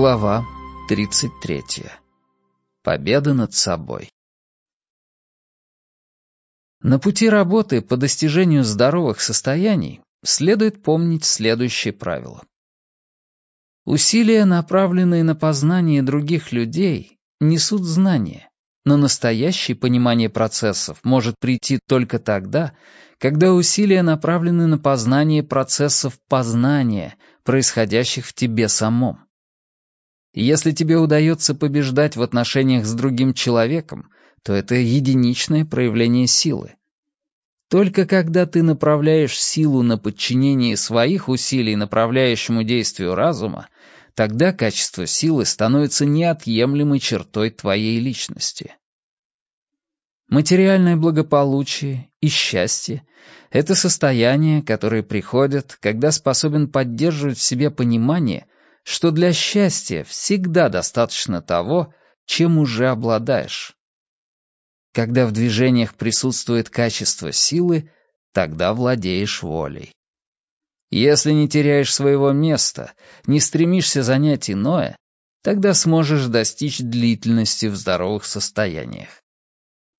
Глава 33. Победа над собой. На пути работы по достижению здоровых состояний следует помнить следующее правило. Усилия, направленные на познание других людей, несут знания, но настоящее понимание процессов может прийти только тогда, когда усилия направлены на познание процессов познания, происходящих в тебе самом. Если тебе удается побеждать в отношениях с другим человеком, то это единичное проявление силы. Только когда ты направляешь силу на подчинение своих усилий направляющему действию разума, тогда качество силы становится неотъемлемой чертой твоей личности. Материальное благополучие и счастье — это состояние, которое приходит, когда способен поддерживать в себе понимание — что для счастья всегда достаточно того, чем уже обладаешь. Когда в движениях присутствует качество силы, тогда владеешь волей. Если не теряешь своего места, не стремишься занять иное, тогда сможешь достичь длительности в здоровых состояниях.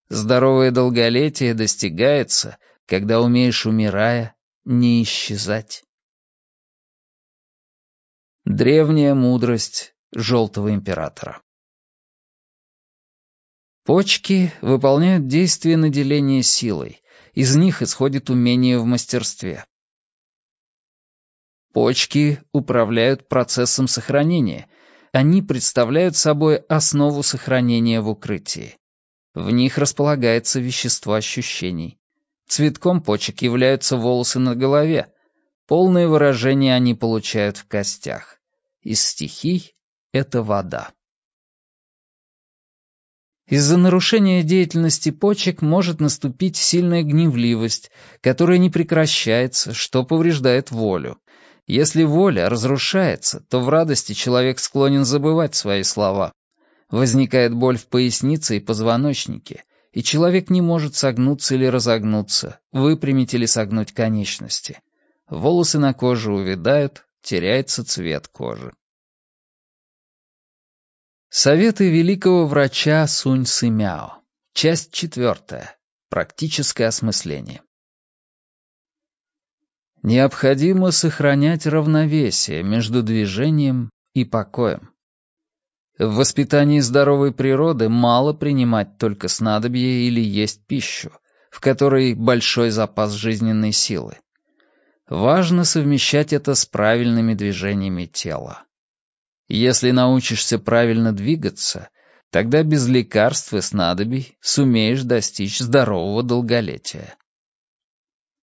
Здоровое долголетие достигается, когда умеешь, умирая, не исчезать. Древняя мудрость Желтого Императора Почки выполняют действие наделения силой, из них исходит умение в мастерстве. Почки управляют процессом сохранения, они представляют собой основу сохранения в укрытии. В них располагается вещество ощущений. Цветком почек являются волосы на голове, Полное выражение они получают в костях. Из стихий — это вода. Из-за нарушения деятельности почек может наступить сильная гневливость, которая не прекращается, что повреждает волю. Если воля разрушается, то в радости человек склонен забывать свои слова. Возникает боль в пояснице и позвоночнике, и человек не может согнуться или разогнуться, выпрямить или согнуть конечности. Волосы на коже увядают, теряется цвет кожи. Советы великого врача Сунь Сымяо. Часть четвертая. Практическое осмысление. Необходимо сохранять равновесие между движением и покоем. В воспитании здоровой природы мало принимать только снадобье или есть пищу, в которой большой запас жизненной силы. Важно совмещать это с правильными движениями тела. Если научишься правильно двигаться, тогда без лекарств и снадобий сумеешь достичь здорового долголетия.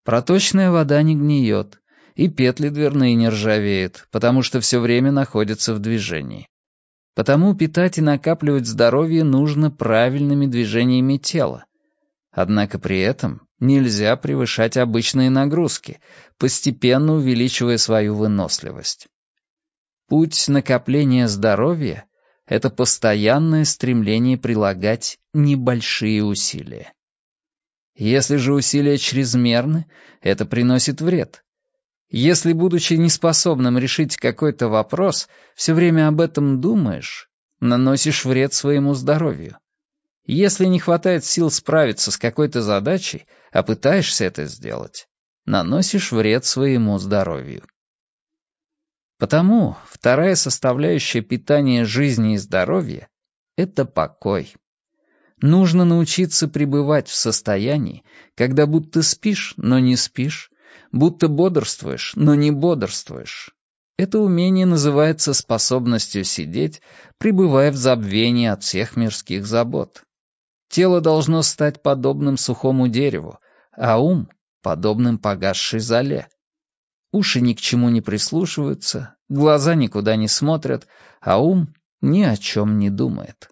Проточная вода не гниет, и петли дверные не ржавеют, потому что все время находятся в движении. Потому питать и накапливать здоровье нужно правильными движениями тела. Однако при этом Нельзя превышать обычные нагрузки, постепенно увеличивая свою выносливость. Путь накопления здоровья — это постоянное стремление прилагать небольшие усилия. Если же усилия чрезмерны, это приносит вред. Если, будучи неспособным решить какой-то вопрос, все время об этом думаешь, наносишь вред своему здоровью. Если не хватает сил справиться с какой-то задачей, а пытаешься это сделать, наносишь вред своему здоровью. Потому вторая составляющая питания жизни и здоровья — это покой. Нужно научиться пребывать в состоянии, когда будто спишь, но не спишь, будто бодрствуешь, но не бодрствуешь. Это умение называется способностью сидеть, пребывая в забвении от всех мирских забот. Тело должно стать подобным сухому дереву, а ум — подобным погасшей зале. Уши ни к чему не прислушиваются, глаза никуда не смотрят, а ум ни о чем не думает.